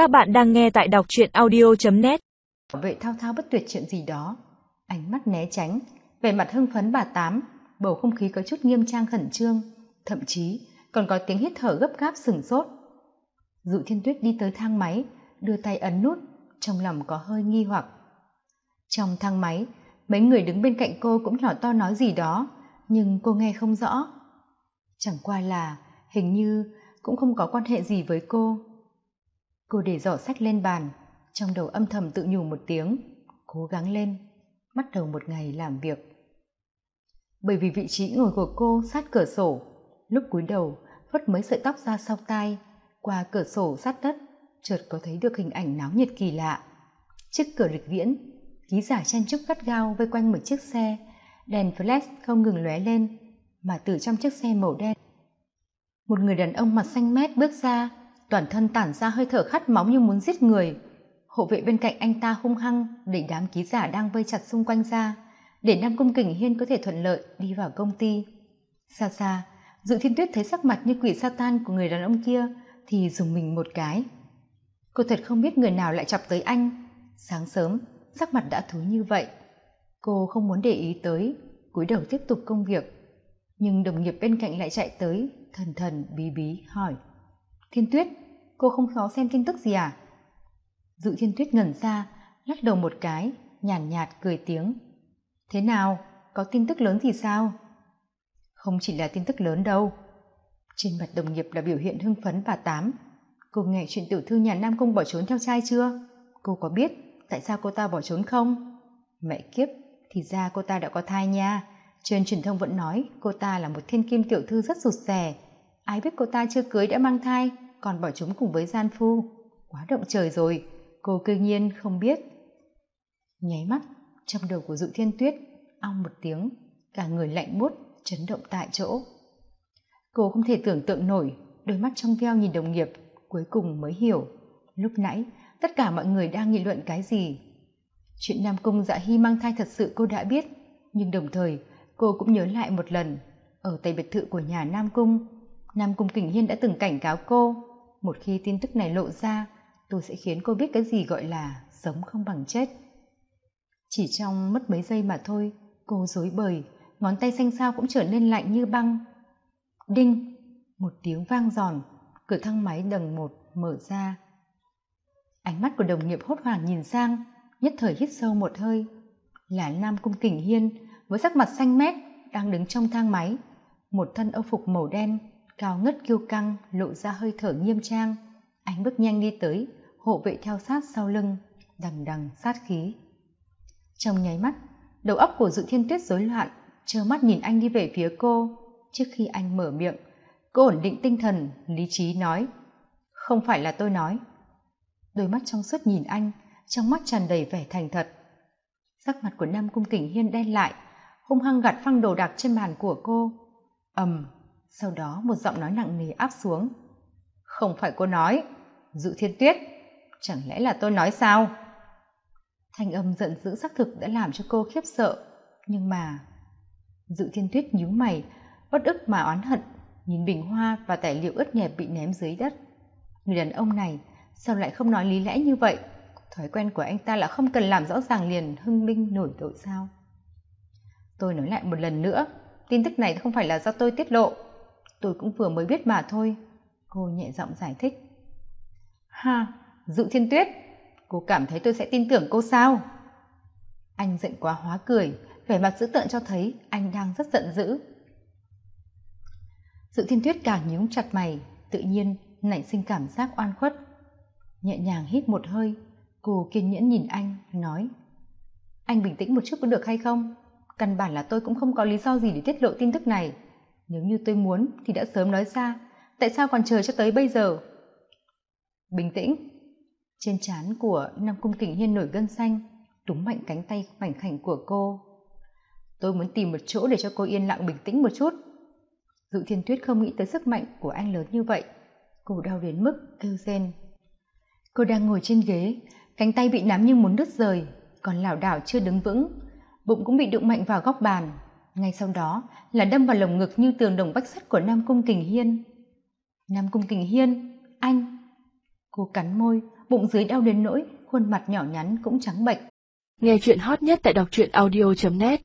Các bạn đang nghe tại đọc truyện audio.net Vệ thao thao bất tuyệt chuyện gì đó. Ánh mắt né tránh, về mặt hưng phấn bà Tám, bầu không khí có chút nghiêm trang khẩn trương, thậm chí còn có tiếng hít thở gấp gáp sừng sốt. Dụ thiên tuyết đi tới thang máy, đưa tay ấn nút, trong lòng có hơi nghi hoặc. Trong thang máy, mấy người đứng bên cạnh cô cũng nhỏ to nói gì đó, nhưng cô nghe không rõ. Chẳng qua là hình như cũng không có quan hệ gì với cô cô để giỏ sách lên bàn, trong đầu âm thầm tự nhủ một tiếng, cố gắng lên, bắt đầu một ngày làm việc. Bởi vì vị trí ngồi của cô sát cửa sổ, lúc cúi đầu vất mấy sợi tóc ra sau tai, qua cửa sổ sát đất, chợt có thấy được hình ảnh náo nhiệt kỳ lạ. Trước cửa lịch viễn, ký giả chen chúc gắt gao vây quanh một chiếc xe, đèn flash không ngừng lóe lên, mà từ trong chiếc xe màu đen, một người đàn ông mặt xanh mét bước ra toàn thân tản ra hơi thở khát máu như muốn giết người. Hộ vệ bên cạnh anh ta hung hăng đẩy đám ký giả đang vây chặt xung quanh ra, để nam cung kình hiên có thể thuận lợi đi vào công ty. Xa xa, dự thiên tuyết thấy sắc mặt như quỷ sa tan của người đàn ông kia, thì dùng mình một cái. Cô thật không biết người nào lại chọc tới anh. Sáng sớm, sắc mặt đã thú như vậy. Cô không muốn để ý tới, cúi đầu tiếp tục công việc. Nhưng đồng nghiệp bên cạnh lại chạy tới, thần thần bí bí hỏi thiên tuyết cô không khó xem tin tức gì à? Dự thiên tuyết ngẩn ra lắc đầu một cái nhàn nhạt, nhạt cười tiếng. Thế nào có tin tức lớn gì sao? Không chỉ là tin tức lớn đâu. Trên mặt đồng nghiệp là biểu hiện hưng phấn và tám. Cô nghe chuyện tiểu thư nhà nam cung bỏ trốn theo trai chưa? Cô có biết tại sao cô ta bỏ trốn không? Mẹ kiếp thì ra cô ta đã có thai nha. Trên truyền thông vẫn nói cô ta là một thiên kim tiểu thư rất rụt rè ai biết cô ta chưa cưới đã mang thai, còn bỏ chúng cùng với gian phu. Quá động trời rồi, cô cư nhiên không biết. Nháy mắt, trong đầu của dụ thiên tuyết, ong một tiếng, cả người lạnh buốt, chấn động tại chỗ. Cô không thể tưởng tượng nổi, đôi mắt trong veo nhìn đồng nghiệp, cuối cùng mới hiểu. Lúc nãy, tất cả mọi người đang nghị luận cái gì? Chuyện nam cung dạ hy mang thai thật sự cô đã biết, nhưng đồng thời, cô cũng nhớ lại một lần. Ở tây biệt thự của nhà nam cung nam cung kình hiên đã từng cảnh cáo cô, một khi tin tức này lộ ra, tôi sẽ khiến cô biết cái gì gọi là sống không bằng chết. Chỉ trong mất mấy giây mà thôi, cô dối bời, ngón tay xanh sao cũng trở nên lạnh như băng. Đinh! Một tiếng vang giòn, cửa thang máy đầng một mở ra. Ánh mắt của đồng nghiệp hốt hoảng nhìn sang, nhất thời hít sâu một hơi. Là nam cung kình hiên, với sắc mặt xanh mét, đang đứng trong thang máy. Một thân âu phục màu đen cao ngất kiêu căng, lộ ra hơi thở nghiêm trang. Anh bước nhanh đi tới, hộ vệ theo sát sau lưng, đằng đằng sát khí. Trong nháy mắt, đầu óc của dự thiên tuyết rối loạn, trơ mắt nhìn anh đi về phía cô. Trước khi anh mở miệng, cô ổn định tinh thần, lý trí nói, không phải là tôi nói. Đôi mắt trong suốt nhìn anh, trong mắt tràn đầy vẻ thành thật. Sắc mặt của nam cung kình hiên đen lại, hung hăng gạt phăng đồ đạc trên bàn của cô. Ầm sau đó một giọng nói nặng nề áp xuống. Không phải cô nói dự thiên tuyết, chẳng lẽ là tôi nói sao? Thanh âm giận dữ xác thực đã làm cho cô khiếp sợ, nhưng mà dự thiên tuyết nhíu mày bất ức mà oán hận, nhìn bình hoa và tài liệu ướt nhẹp bị ném dưới đất. Người đàn ông này, sao lại không nói lý lẽ như vậy? Thói quen của anh ta là không cần làm rõ ràng liền, hưng minh nổi tội sao? Tôi nói lại một lần nữa, tin tức này không phải là do tôi tiết lộ tôi cũng vừa mới biết mà thôi. Cô nhẹ giọng giải thích. Ha dự thiên tuyết, cô cảm thấy tôi sẽ tin tưởng cô sao? Anh giận quá hóa cười, vẻ mặt dữ tợn cho thấy anh đang rất giận dữ. Dự thiên tuyết càng nhíu chặt mày, tự nhiên nảy sinh cảm giác oan khuất. Nhẹ nhàng hít một hơi, cô kiên nhẫn nhìn anh, nói, anh bình tĩnh một chút có được hay không? Căn bản là tôi cũng không có lý do gì để tiết lộ tin tức này nếu như tôi muốn thì đã sớm nói ra, tại sao còn chờ cho tới bây giờ? Bình tĩnh. Trên trán của nam cung kình hiên nổi gân xanh, túm mạnh cánh tay mảnh khảnh của cô. Tôi muốn tìm một chỗ để cho cô yên lặng bình tĩnh một chút. Dự thiên tuyết không nghĩ tới sức mạnh của anh lớn như vậy. Cô đau đến mức kêu rên. Cô đang ngồi trên ghế, cánh tay bị nắm như muốn đứt rời, còn lảo đảo chưa đứng vững, bụng cũng bị đụng mạnh vào góc bàn ngay sau đó, là đâm vào lồng ngực như tường đồng bách sắt của nam cung kình hiên. Nam cung kình hiên, anh. Cô cắn môi, bụng dưới đau đến nỗi khuôn mặt nhỏ nhắn cũng trắng bệch. Nghe chuyện hot nhất tại đọc truyện audio net.